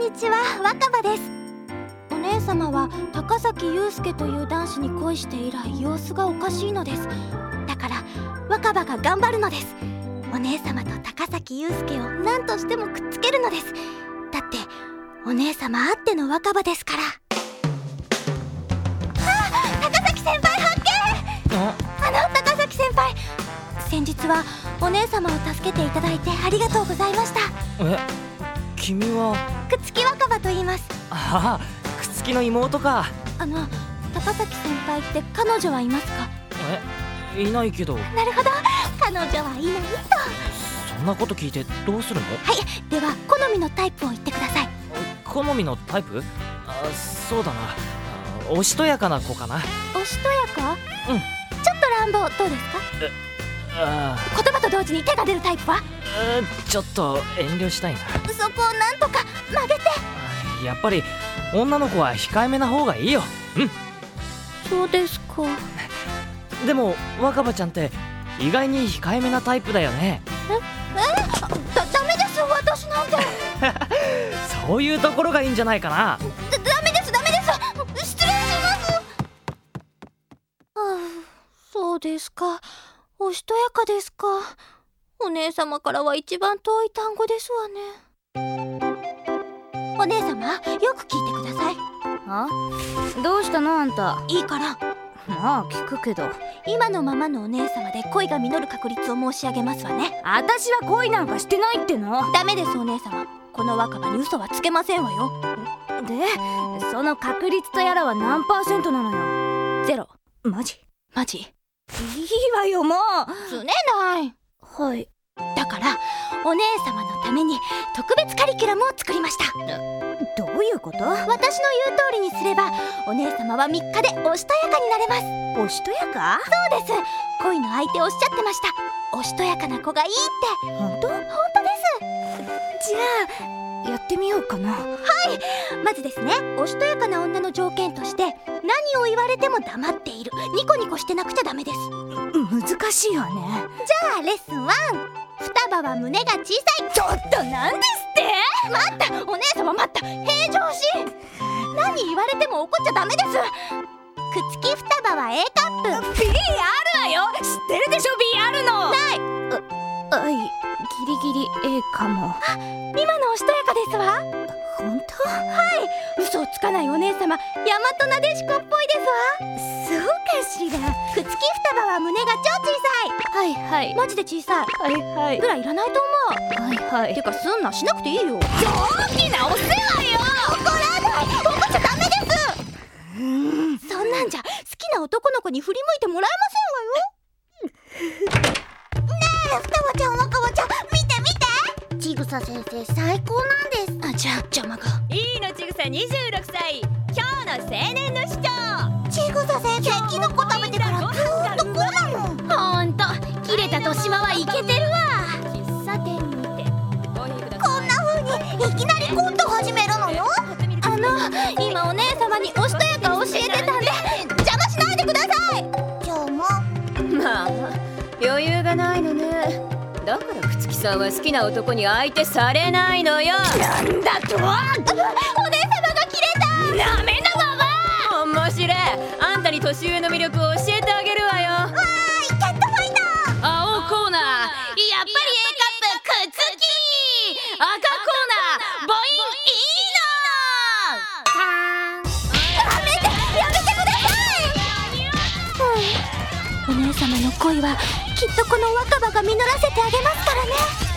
んにちは若葉です。お姉様は高崎祐介という男子に恋して以来様子がおかしいのです。だから若葉が頑張るのです。お姉様と高崎祐介を何としてもくっつけるのです。だってお姉様あっての若葉ですから。あ高崎先輩発見！ああの高崎先輩。先日はお姉様を助けていただいてありがとうございました。え？君は？くっつき若葉と言います。ああくつきの妹か。あの高崎先輩って彼女はいますか？えいないけど。なるほど。彼女はいないと。そんなこと聞いてどうするの？はいでは好みのタイプを言ってください。好みのタイプ？あそうだな。あおしとやかな子かな。おしとやか？うん。ちょっと乱暴どうですか？あ言葉と同時に手が出るタイプは？ーちょっと遠慮したいな。そこをなんとか曲げて。あやっぱり女の子は控えめな方がいいよ。そうですか。でも若葉ちゃんって意外に控えめなタイプだよね。だダメです。私なんて。そういうところがいいんじゃないかな。だダメです。ダメです。失礼します。はあそうですかおしとやかですか。お姉様からは一番遠い単語ですわね。お姉様よく聞いてください。あ？どうしたのあんた？いいから。まあ聞くけど。今のままのお姉様で恋が実る確率を申し上げますわね。私は恋なんかしてないっての。ダメですお姉様。この若葉に嘘はつけませんわよ。でその確率とやらは何パーセントなのよ？ゼロ。マジ？マジ？いいわよもう。つねない。はい。だからお姉様のために特別カリキュラムを作りました。どういうこと？私の言う通りにすればお姉様は3日でおしとやかになれます。おしとやか？そうです。恋の相手おっしゃってました。おしとやかな子がいいって。本当？本当です。じゃあやってみようかな。まずですねおしとやかな女の条件として何を言われても黙っている。ニコニコしてなくちゃダメです。難しいわね。じゃあレッスン1双葉は胸が小さい。ちょっとなんですって！待ったお姉様待った。平常心。何言われても怒っちゃダメです。くっつき双葉は A カップ。B あるわよ。知ってるでしょ？B あるの。ない。はいギリギリ A かも。今のおしとやかですわ。本嘘をつかないお姉様大和なでしこっぽいですわ。当そうかしら。くっつき双葉は胸が超小はい。はいさい。マジで小さい。はいはい。ぐらいいらないと思はいはうてかすんなしなくていいよ。大きなお世話よ。怒らない。怒っちゃダメです。そんなんじゃ好きな男の子に振り向いてもらえませ先生最高なんです。あじゃあ邪魔が。いいのちぐさ26歳今日の青年の市長。ちぐさ先生キノコ食べてからずーっとこうなのほんと切れた年増はイケてるわ。喫茶店にてこんな風にいきなりコント始めるの？よあの今お姉様におしとやか教えてたんで邪魔しないでください。じゃあもまあ余裕がないのねだから朽木さんは好きな男に相手されないのよ。なんだと？お姉様が切れた。ダメだわわ面白い。あんたに年上の魅力を教えてあげるわよ。キャットファイター青コーナー。やっぱり A カップくっつき。赤コーナー。ボイン。いいの。やめてください、お姉様の恋はきっとこの若葉が実らせてあげますからね。